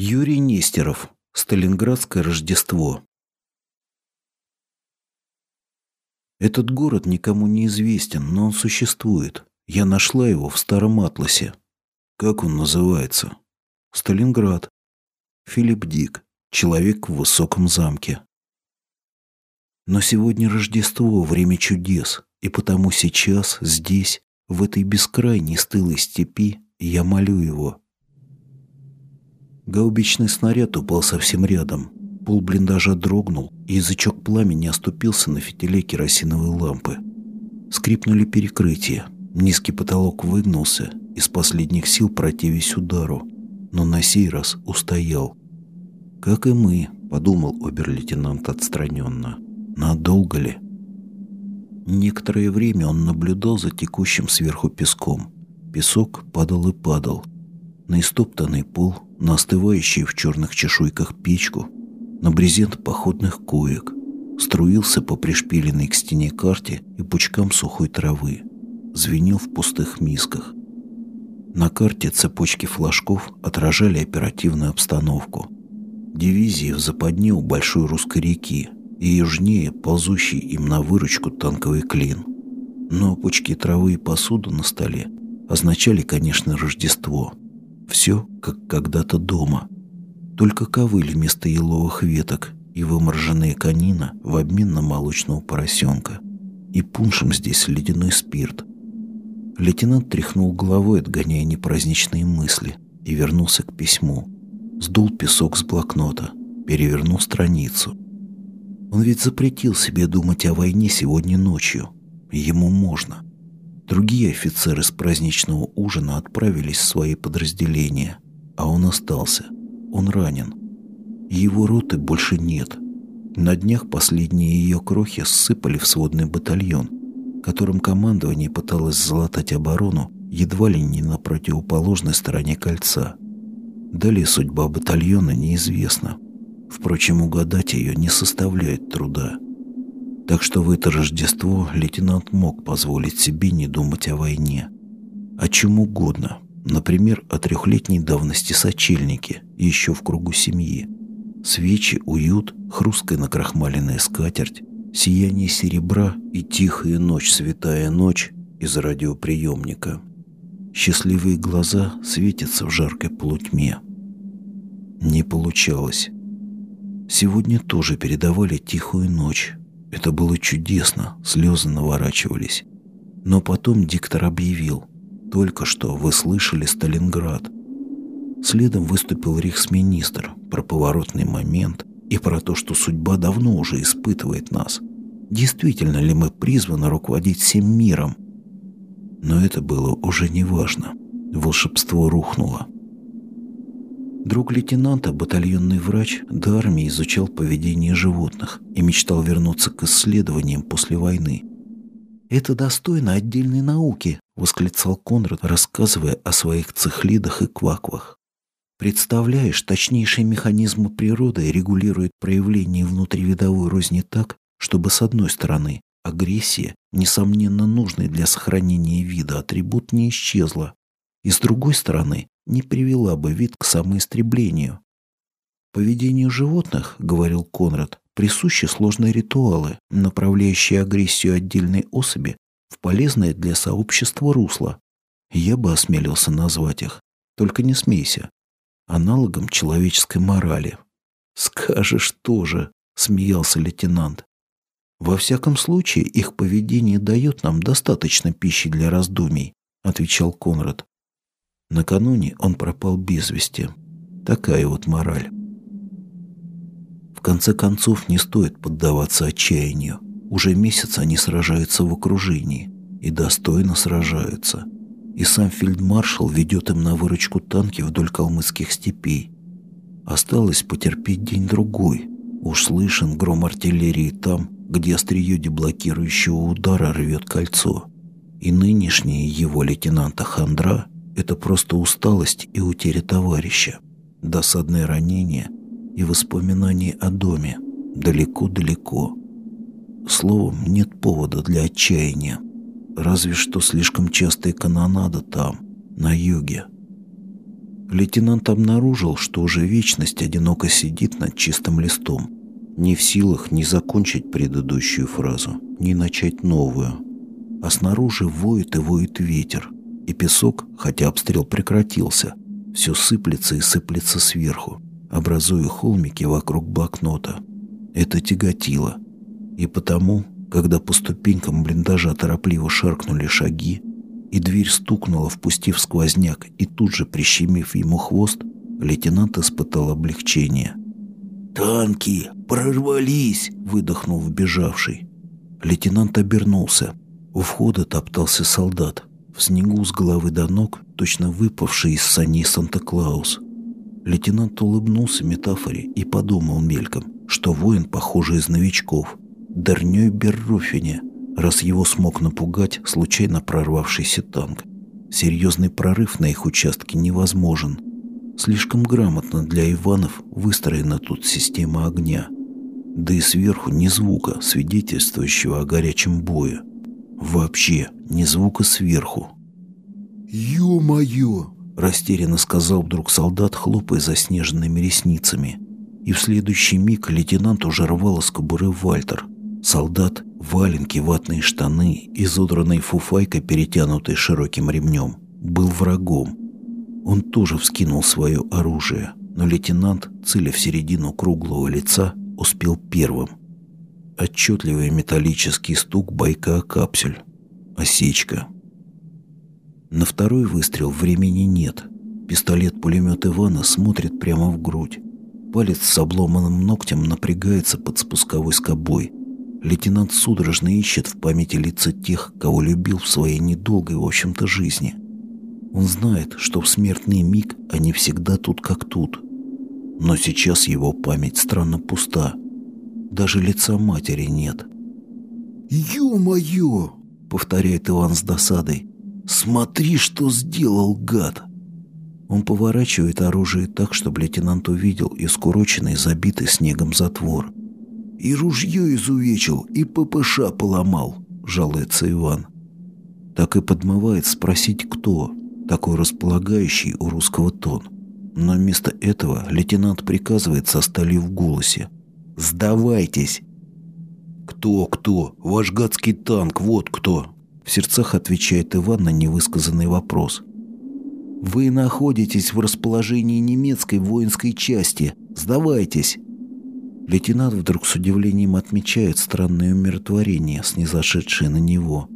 Юрий Нестеров. Сталинградское Рождество. Этот город никому не известен, но он существует. Я нашла его в старом атласе. Как он называется? Сталинград. Филипп Дик. Человек в высоком замке. Но сегодня Рождество, время чудес, и потому сейчас, здесь, в этой бескрайней стылой степи, я молю его – Гаубичный снаряд упал совсем рядом. Пол блиндажа дрогнул, и язычок пламени оступился на фитиле керосиновой лампы. Скрипнули перекрытия. Низкий потолок выгнулся, из последних сил противясь удару, но на сей раз устоял. «Как и мы», — подумал обер-лейтенант отстраненно. «Надолго ли?» Некоторое время он наблюдал за текущим сверху песком. Песок падал и падал. На истоптанный пол на остывающую в черных чешуйках печку, на брезент походных коек, струился по пришпиленной к стене карте и пучкам сухой травы, звенел в пустых мисках. На карте цепочки флажков отражали оперативную обстановку. Дивизии в западне у большой русской реки и южнее ползущий им на выручку танковый клин. Но пучки травы и посуду на столе означали, конечно, Рождество – все, как когда-то дома. Только ковыль вместо еловых веток и вымороженная конина в обмен на молочного поросенка. И пуншем здесь ледяной спирт. Лейтенант тряхнул головой, отгоняя непраздничные мысли, и вернулся к письму. Сдул песок с блокнота, перевернул страницу. Он ведь запретил себе думать о войне сегодня ночью. Ему можно. Другие офицеры с праздничного ужина отправились в свои подразделения, а он остался. Он ранен. Его роты больше нет. На днях последние ее крохи ссыпали в сводный батальон, которым командование пыталось залатать оборону едва ли не на противоположной стороне кольца. Далее судьба батальона неизвестна. Впрочем, угадать ее не составляет труда. Так что в это Рождество лейтенант мог позволить себе не думать о войне. О чем угодно. Например, о трехлетней давности сочельнике, еще в кругу семьи. Свечи, уют, хрусткая накрахмаленная скатерть, сияние серебра и тихая ночь, святая ночь из радиоприемника. Счастливые глаза светятся в жаркой полутьме. Не получалось. Сегодня тоже передавали тихую ночь, это было чудесно, слезы наворачивались. Но потом диктор объявил, только что вы слышали Сталинград. Следом выступил рейхсминистр про поворотный момент и про то, что судьба давно уже испытывает нас. Действительно ли мы призваны руководить всем миром? Но это было уже не важно. Волшебство рухнуло. Друг лейтенанта, батальонный врач, до армии изучал поведение животных и мечтал вернуться к исследованиям после войны. «Это достойно отдельной науки», — восклицал Конрад, рассказывая о своих цихлидах и кваквах. «Представляешь, точнейшие механизмы природы регулируют проявление внутривидовой розни так, чтобы, с одной стороны, агрессия, несомненно нужный для сохранения вида атрибут, не исчезла, и с другой стороны, не привела бы вид к самоистреблению. Поведению животных, говорил Конрад, присущи сложные ритуалы, направляющие агрессию отдельной особи в полезное для сообщества русло. Я бы осмелился назвать их, только не смейся, аналогом человеческой морали. «Скажешь тоже», — смеялся лейтенант. «Во всяком случае, их поведение дает нам достаточно пищи для раздумий», — отвечал Конрад. Накануне он пропал без вести. Такая вот мораль. В конце концов, не стоит поддаваться отчаянию. Уже месяц они сражаются в окружении. И достойно сражаются. И сам фельдмаршал ведет им на выручку танки вдоль калмыцких степей. Осталось потерпеть день-другой. Уж слышен гром артиллерии там, где острие деблокирующего удара рвет кольцо. И нынешние его лейтенанта Хандра – это просто усталость и утеря товарища, досадное ранение и воспоминания о доме далеко-далеко. Словом, нет повода для отчаяния, разве что слишком частая канонада там, на юге. Лейтенант обнаружил, что уже вечность одиноко сидит над чистым листом, не в силах ни закончить предыдущую фразу, ни начать новую. А снаружи воет и воет ветер, и песок, хотя обстрел прекратился, все сыплется и сыплется сверху, образуя холмики вокруг блокнота. Это тяготило. И потому, когда по ступенькам блиндажа торопливо шаркнули шаги, и дверь стукнула, впустив сквозняк и тут же прищемив ему хвост, лейтенант испытал облегчение. «Танки! Прорвались!» — выдохнул вбежавший. Лейтенант обернулся. У входа топтался солдат. В снегу с головы до ног, точно выпавший из саней Санта-Клаус. Лейтенант улыбнулся метафоре и подумал мельком, что воин, похожий из новичков, Дернёй Берруфине, раз его смог напугать случайно прорвавшийся танк. Серьезный прорыв на их участке невозможен. Слишком грамотно для Иванов выстроена тут система огня. Да и сверху ни звука, свидетельствующего о горячем бою. Вообще ни звука сверху. «Ё-моё!» – растерянно сказал вдруг солдат, хлопая заснеженными ресницами. И в следующий миг лейтенант уже рвал из кобуры Вальтер. Солдат, валенки, ватные штаны, изодранной фуфайкой, перетянутой широким ремнем, был врагом. Он тоже вскинул свое оружие, но лейтенант, целя в середину круглого лица, успел первым. Отчетливый металлический стук байка о капсюль. Осечка. На второй выстрел времени нет. Пистолет-пулемет Ивана смотрит прямо в грудь. Палец с обломанным ногтем напрягается под спусковой скобой. Лейтенант судорожно ищет в памяти лица тех, кого любил в своей недолгой, в общем-то, жизни. Он знает, что в смертный миг они всегда тут как тут. Но сейчас его память странно пуста – даже лица матери нет. «Ё-моё!» — повторяет Иван с досадой. «Смотри, что сделал гад!» Он поворачивает оружие так, чтобы лейтенант увидел искуроченный, забитый снегом затвор. «И ружье изувечил, и ППШ поломал», — жалуется Иван. Так и подмывает спросить, кто, такой располагающий у русского тон. Но вместо этого лейтенант приказывает со стали в голосе. Сдавайтесь!» «Кто, кто? Ваш гадский танк, вот кто!» В сердцах отвечает Иван на невысказанный вопрос. «Вы находитесь в расположении немецкой воинской части. Сдавайтесь!» Лейтенант вдруг с удивлением отмечает странное умиротворение, снизошедшее на него.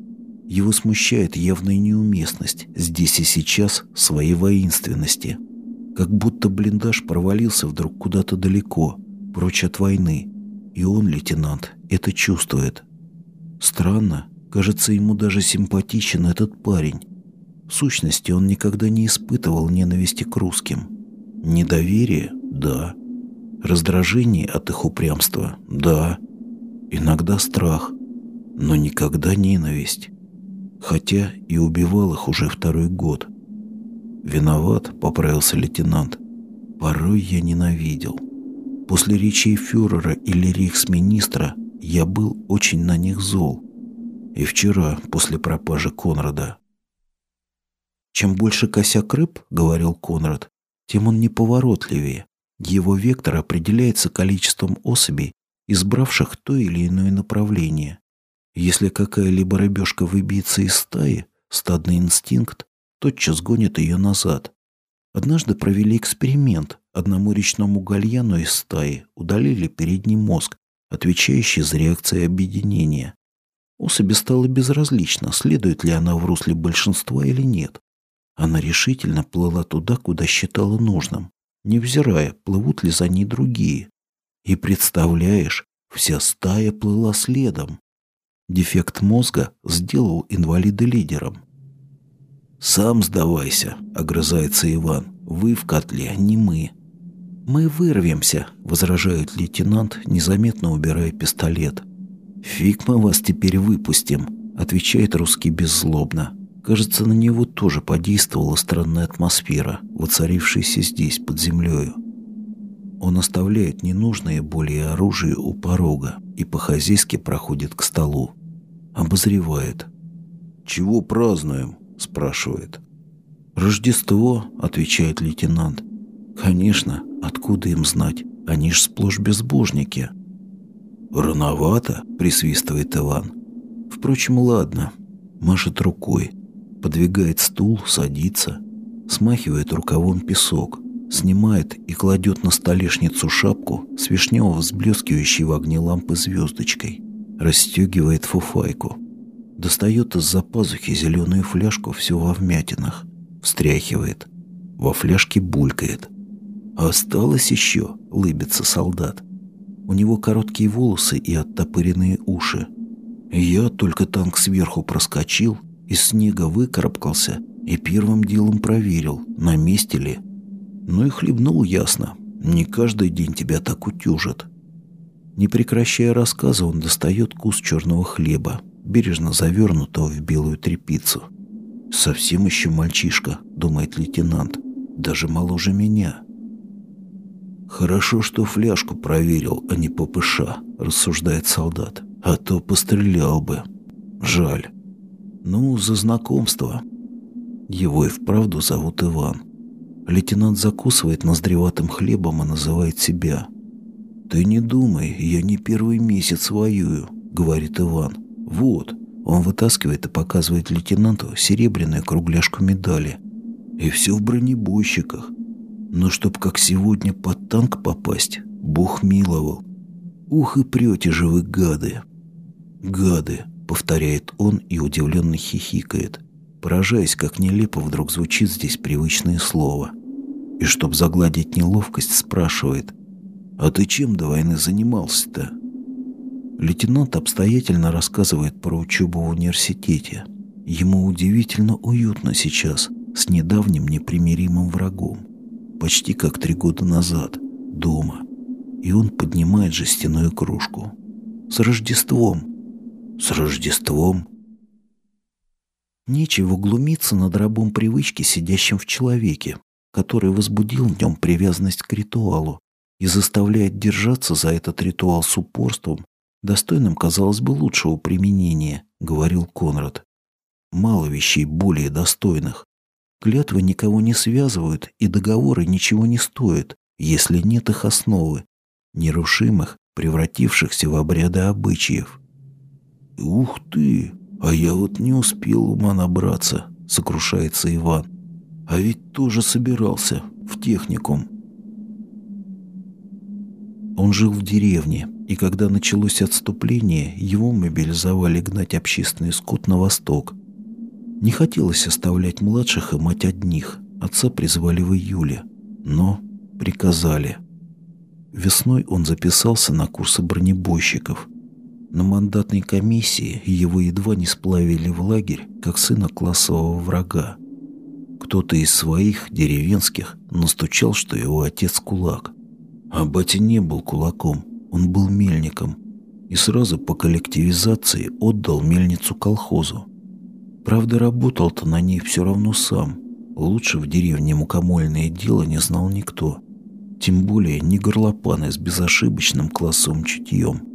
Его смущает явная неуместность здесь и сейчас своей воинственности. Как будто блиндаж провалился вдруг куда-то далеко, прочь от войны. И он, лейтенант, это чувствует. Странно, кажется, ему даже симпатичен этот парень. В сущности, он никогда не испытывал ненависти к русским. Недоверие – да. Раздражение от их упрямства – да. Иногда страх, но никогда ненависть. Хотя и убивал их уже второй год. «Виноват», — поправился лейтенант. «Порой я ненавидел». После речей фюрера или рейхсминистра я был очень на них зол. И вчера, после пропажи Конрада. «Чем больше косяк рыб, — говорил Конрад, — тем он неповоротливее. Его вектор определяется количеством особей, избравших то или иное направление. Если какая-либо рыбешка выбьется из стаи, стадный инстинкт тотчас гонит ее назад. Однажды провели эксперимент, Одному речному гальяну из стаи удалили передний мозг, отвечающий за реакции объединения. Особи стало безразлично, следует ли она в русле большинства или нет. Она решительно плыла туда, куда считала нужным, невзирая, плывут ли за ней другие. И представляешь, вся стая плыла следом. Дефект мозга сделал инвалида лидером. «Сам сдавайся», — огрызается Иван. «Вы в котле, не мы». «Мы вырвемся», — возражает лейтенант, незаметно убирая пистолет. «Фиг мы вас теперь выпустим», — отвечает русский беззлобно. Кажется, на него тоже подействовала странная атмосфера, воцарившаяся здесь, под землею. Он оставляет ненужное более оружие у порога и по-хозяйски проходит к столу. Обозревает. «Чего празднуем?» – спрашивает. «Рождество», — отвечает лейтенант. «Конечно, откуда им знать? Они ж сплошь безбожники». «Рановато», — присвистывает Иван. «Впрочем, ладно». Машет рукой, подвигает стул, садится, смахивает рукавом песок, снимает и кладет на столешницу шапку с вишнево взблескивающей в огне лампы звездочкой, расстегивает фуфайку, достает из-за пазухи зеленую фляжку все во вмятинах, встряхивает, во фляжке булькает. Осталось еще, лыбится солдат. У него короткие волосы и оттопыренные уши. Я только танк сверху проскочил, из снега выкарабкался и первым делом проверил, на месте ли – ну и хлебнул ясно. Не каждый день тебя так утюжат. Не прекращая рассказа, он достает кус черного хлеба, бережно завернутого в белую тряпицу. «Совсем еще мальчишка», — думает лейтенант, — «даже моложе меня». «Хорошо, что фляжку проверил, а не ППШ», — рассуждает солдат. «А то пострелял бы. Жаль. Ну, за знакомство. Его и вправду зовут Иван. Лейтенант закусывает ноздреватым хлебом и называет себя. «Ты не думай, я не первый месяц воюю», — говорит Иван. «Вот». Он вытаскивает и показывает лейтенанту серебряную кругляшку медали. И все в бронебойщиках. Но чтоб как сегодня под танк попасть, бог миловал. Ух и прете же вы, гады. Гады, повторяет он и удивленно хихикает поражаясь, как нелепо вдруг звучит здесь привычное слово. И чтоб загладить неловкость, спрашивает, «А ты чем до войны занимался-то?» Лейтенант обстоятельно рассказывает про учебу в университете. Ему удивительно уютно сейчас, с недавним непримиримым врагом. Почти как три года назад, дома. И он поднимает жестяную кружку. «С Рождеством!» «С Рождеством!» Нечего глумиться над рабом привычки, сидящим в человеке, который возбудил в нем привязанность к ритуалу и заставляет держаться за этот ритуал с упорством, достойным, казалось бы, лучшего применения, говорил Конрад. Мало вещей более достойных. Клятвы никого не связывают, и договоры ничего не стоят, если нет их основы, нерушимых, превратившихся в обряды обычаев. «Ух ты!» «А я вот не успел ума набраться», — сокрушается Иван. «А ведь тоже собирался в техникум». Он жил в деревне, и когда началось отступление, его мобилизовали гнать общественный скот на восток. Не хотелось оставлять младших и мать одних. Отца призвали в июле, но приказали. Весной он записался на курсы бронебойщиков, на мандатной комиссии его едва не сплавили в лагерь, как сына классового врага. Кто-то из своих, деревенских, настучал, что его отец кулак. А батя не был кулаком, он был мельником. И сразу по коллективизации отдал мельницу колхозу. Правда, работал-то на ней все равно сам. Лучше в деревне мукомольное дело не знал никто. Тем более не горлопаны с безошибочным классовым чутьем –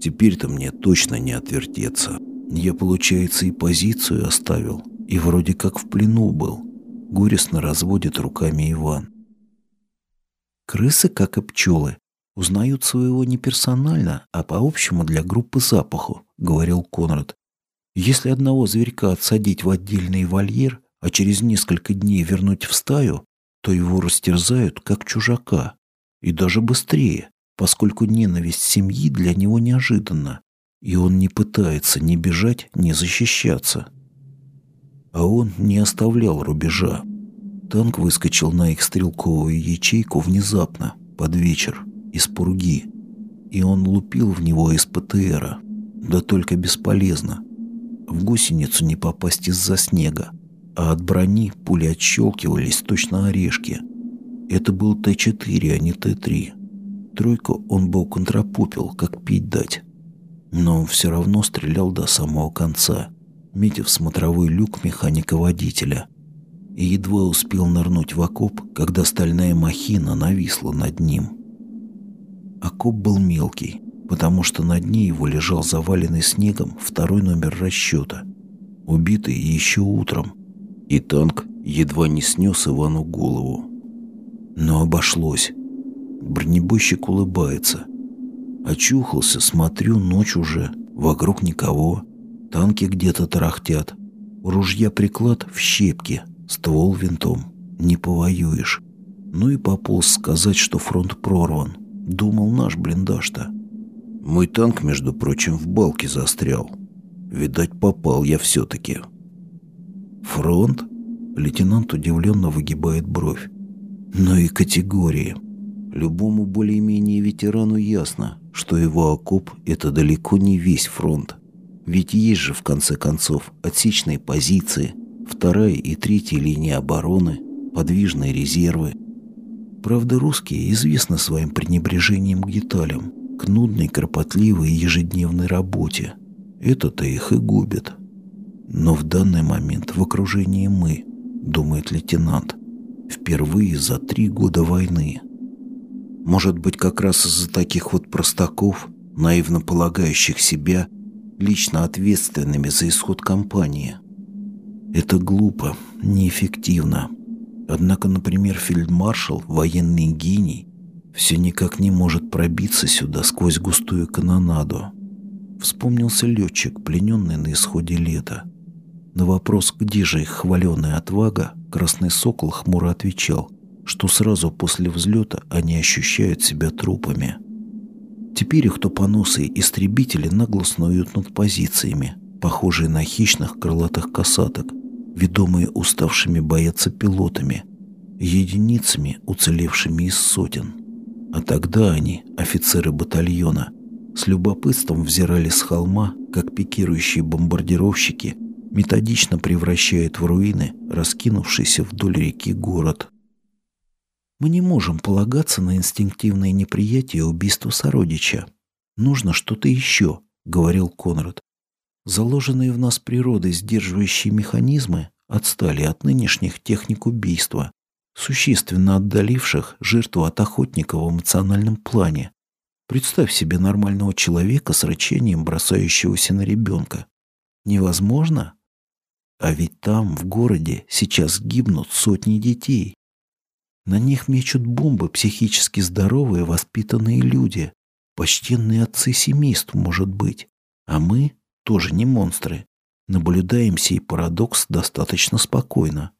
Теперь-то мне точно не отвертеться. Я, получается, и позицию оставил, и вроде как в плену был. Горестно разводит руками Иван. Крысы, как и пчелы, узнают своего не персонально, а по общему для группы запаху, говорил Конрад. Если одного зверька отсадить в отдельный вольер, а через несколько дней вернуть в стаю, то его растерзают, как чужака. И даже быстрее поскольку ненависть семьи для него неожиданна, и он не пытается ни бежать, ни защищаться. А он не оставлял рубежа. Танк выскочил на их стрелковую ячейку внезапно, под вечер, из пурги, и он лупил в него из ПТРа, да только бесполезно. В гусеницу не попасть из-за снега, а от брони пули отщелкивались точно орешки. Это был Т-4, а не Т-3 тройку он бы уконтропупил, как пить дать. Но он все равно стрелял до самого конца, метя в смотровой люк механика-водителя. И едва успел нырнуть в окоп, когда стальная махина нависла над ним. Окоп был мелкий, потому что на дне его лежал заваленный снегом второй номер расчета, убитый еще утром. И танк, едва не снес Ивану голову. Но обошлось. Бронебойщик улыбается. Очухался, смотрю, ночь уже, вокруг никого. Танки где-то тарахтят. Ружья приклад в щепке, ствол винтом. Не повоюешь. Ну и пополз сказать, что фронт прорван. Думал наш блиндаж-то. Мой танк, между прочим, в балке застрял. Видать, попал я все-таки. Фронт? Лейтенант удивленно выгибает бровь. Ну и категории. Любому более-менее ветерану ясно, что его окоп – это далеко не весь фронт. Ведь есть же, в конце концов, отсечные позиции, вторая и третья линии обороны, подвижные резервы. Правда, русские известны своим пренебрежением к деталям, к нудной, кропотливой и ежедневной работе. Это-то их и губит. Но в данный момент в окружении мы, думает лейтенант, впервые за три года войны – может быть, как раз из-за таких вот простаков, наивно полагающих себя лично ответственными за исход кампании. Это глупо, неэффективно. Однако, например, фельдмаршал, военный гений, все никак не может пробиться сюда сквозь густую канонаду. Вспомнился летчик, плененный на исходе лета. На вопрос, где же их хваленая отвага, Красный Сокол хмуро отвечал – что сразу после взлета они ощущают себя трупами. Теперь их тупоносые истребители нагло снуют над позициями, похожие на хищных крылатых касаток, ведомые уставшими бояться пилотами, единицами, уцелевшими из сотен. А тогда они, офицеры батальона, с любопытством взирали с холма, как пикирующие бомбардировщики методично превращают в руины раскинувшийся вдоль реки город. Мы не можем полагаться на инстинктивное неприятие убийства сородича. Нужно что-то еще, говорил Конрад. Заложенные в нас природой сдерживающие механизмы отстали от нынешних техник убийства, существенно отдаливших жертву от охотника в эмоциональном плане. Представь себе нормального человека с рычанием, бросающегося на ребенка. Невозможно? А ведь там, в городе, сейчас гибнут сотни детей. На них мечут бомбы психически здоровые, воспитанные люди. Почтенные отцы семейств, может быть. А мы, тоже не монстры, наблюдаем сей парадокс достаточно спокойно.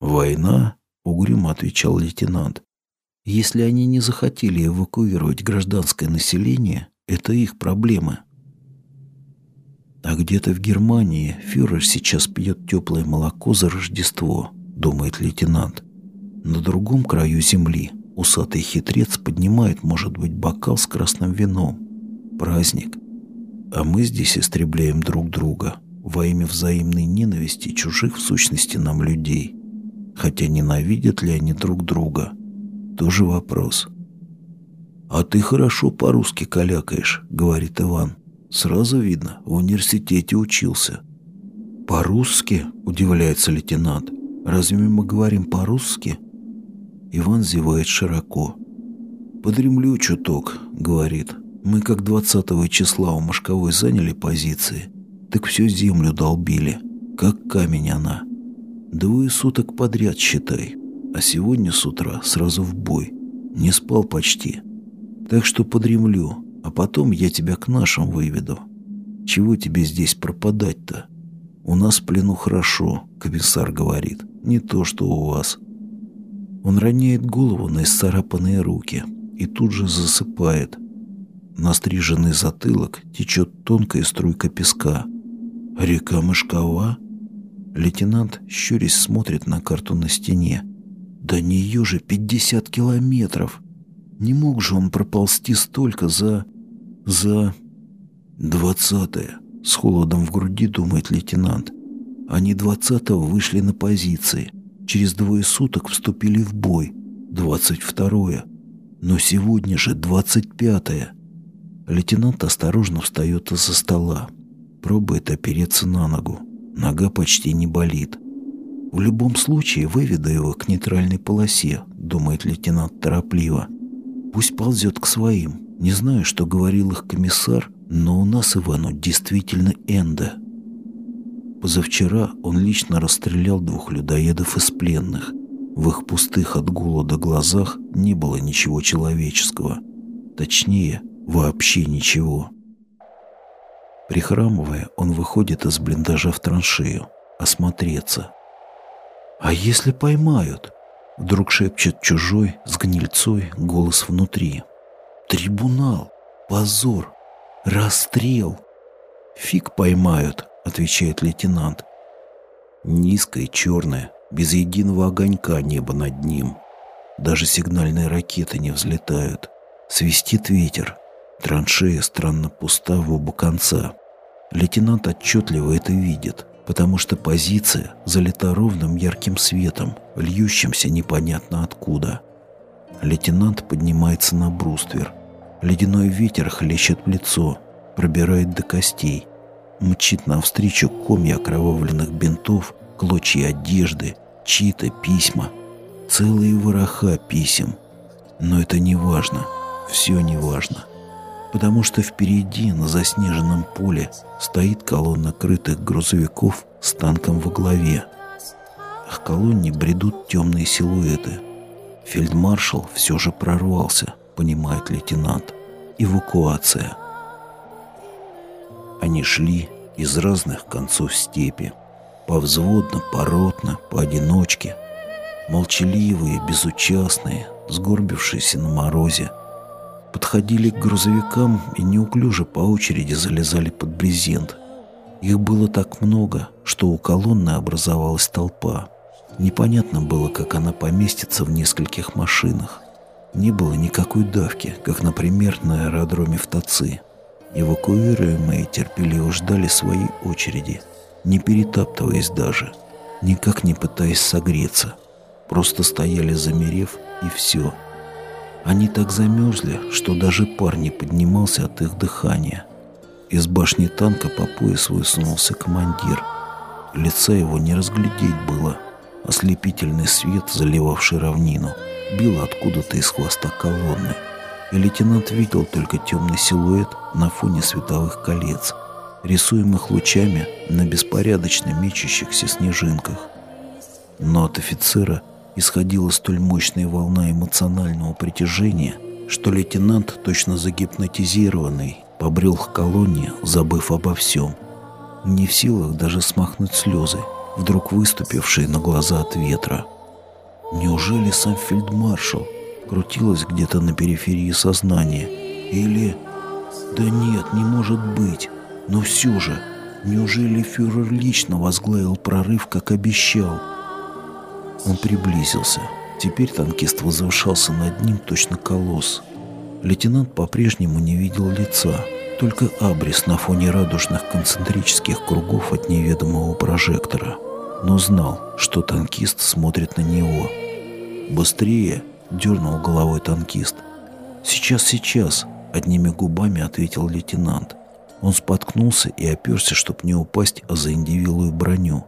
«Война», — угрюмо отвечал лейтенант. «Если они не захотели эвакуировать гражданское население, это их проблемы». А где-то в Германии фюрер сейчас пьет теплое молоко за Рождество, думает лейтенант. На другом краю земли усатый хитрец поднимает, может быть, бокал с красным вином. Праздник. А мы здесь истребляем друг друга во имя взаимной ненависти чужих в сущности нам людей. Хотя ненавидят ли они друг друга? Тоже вопрос. «А ты хорошо по-русски калякаешь», — говорит Иван. «Сразу видно, в университете учился». «По-русски?» — удивляется лейтенант. «Разве мы говорим по-русски?» Иван зевает широко. «Подремлю чуток», — говорит. «Мы как двадцатого числа у Машковой заняли позиции, так всю землю долбили, как камень она. Двое суток подряд, считай, а сегодня с утра сразу в бой. Не спал почти. Так что подремлю, а потом я тебя к нашим выведу. Чего тебе здесь пропадать-то? У нас в плену хорошо, комиссар говорит, не то что у вас». Он роняет голову на исцарапанные руки и тут же засыпает. На стриженный затылок течет тонкая струйка песка. Река Мышкова? Лейтенант, щурясь, смотрит на карту на стене. До нее же пятьдесят километров. Не мог же он проползти столько за... за... Двадцатое. С холодом в груди думает лейтенант. Они двадцатого вышли на позиции. Через двое суток вступили в бой. Двадцать второе. Но сегодня же двадцать пятое. Лейтенант осторожно встает из-за стола. Пробует опереться на ногу. Нога почти не болит. В любом случае выведу его к нейтральной полосе, думает лейтенант торопливо. Пусть ползет к своим. Не знаю, что говорил их комиссар, но у нас Ивану действительно энда. Позавчера он лично расстрелял двух людоедов из пленных. В их пустых от голода глазах не было ничего человеческого. Точнее, вообще ничего. Прихрамывая, он выходит из блиндажа в траншею, осмотреться. «А если поймают?» Вдруг шепчет чужой, с гнильцой, голос внутри. «Трибунал! Позор! Расстрел!» «Фиг поймают!» — отвечает лейтенант. Низкое, черное, без единого огонька небо над ним. Даже сигнальные ракеты не взлетают. Свистит ветер. Траншея странно пуста в оба конца. Лейтенант отчетливо это видит, потому что позиция залита ровным ярким светом, льющимся непонятно откуда. Лейтенант поднимается на бруствер. Ледяной ветер хлещет в лицо, пробирает до костей. Мчит навстречу комья окровавленных бинтов, клочья одежды, чьи-то письма. Целые вороха писем. Но это не важно. Все не важно потому что впереди, на заснеженном поле, стоит колонна крытых грузовиков с танком во главе. К колонне бредут темные силуэты. Фельдмаршал все же прорвался, понимает лейтенант. Эвакуация. Они шли из разных концов степи. Повзводно, поротно, поодиночке. Молчаливые, безучастные, сгорбившиеся на морозе – подходили к грузовикам и неуклюже по очереди залезали под брезент. Их было так много, что у колонны образовалась толпа. Непонятно было, как она поместится в нескольких машинах. Не было никакой давки, как, например, на аэродроме в Тацы. Эвакуируемые терпеливо ждали своей очереди, не перетаптываясь даже, никак не пытаясь согреться. Просто стояли замерев, и все – они так замерзли, что даже пар не поднимался от их дыхания. Из башни танка по пояс высунулся командир. Лица его не разглядеть было. Ослепительный свет, заливавший равнину, бил откуда-то из хвоста колонны. И лейтенант видел только темный силуэт на фоне световых колец, рисуемых лучами на беспорядочно мечущихся снежинках. Но от офицера – исходила столь мощная волна эмоционального притяжения, что лейтенант, точно загипнотизированный, побрел к колонне, забыв обо всем. Не в силах даже смахнуть слезы, вдруг выступившие на глаза от ветра. Неужели сам фельдмаршал крутилась где-то на периферии сознания? Или... Да нет, не может быть. Но все же, неужели фюрер лично возглавил прорыв, как обещал? Он приблизился. Теперь танкист возвышался над ним точно колосс. Лейтенант по-прежнему не видел лица, только абрис на фоне радужных концентрических кругов от неведомого прожектора. Но знал, что танкист смотрит на него. «Быстрее!» — дернул головой танкист. «Сейчас, сейчас!» — одними губами ответил лейтенант. Он споткнулся и оперся, чтобы не упасть о заиндивилую броню.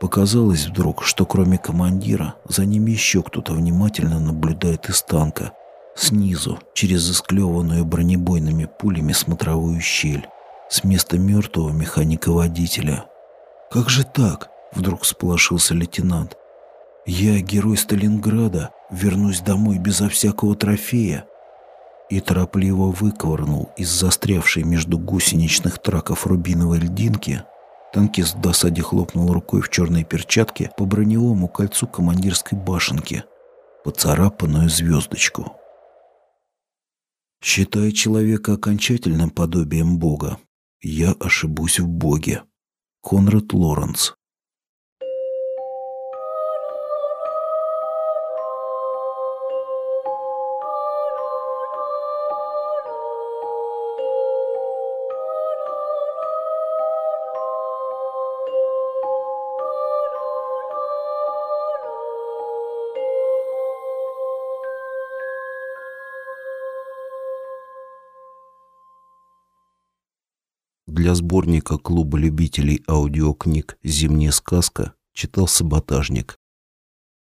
Показалось вдруг, что кроме командира, за ними еще кто-то внимательно наблюдает из танка, снизу, через исклеванную бронебойными пулями смотровую щель, с места мертвого механика-водителя. «Как же так?» — вдруг сполошился лейтенант. «Я, герой Сталинграда, вернусь домой безо всякого трофея» и торопливо выковырнул из застрявшей между гусеничных траков рубиновой льдинки Танкист в досаде хлопнул рукой в черной перчатке по броневому кольцу командирской башенки, поцарапанную звездочку. Считая человека окончательным подобием Бога, я ошибусь в Боге. Конрад Лоренц для сборника клуба любителей аудиокниг «Зимняя сказка» читал «Саботажник».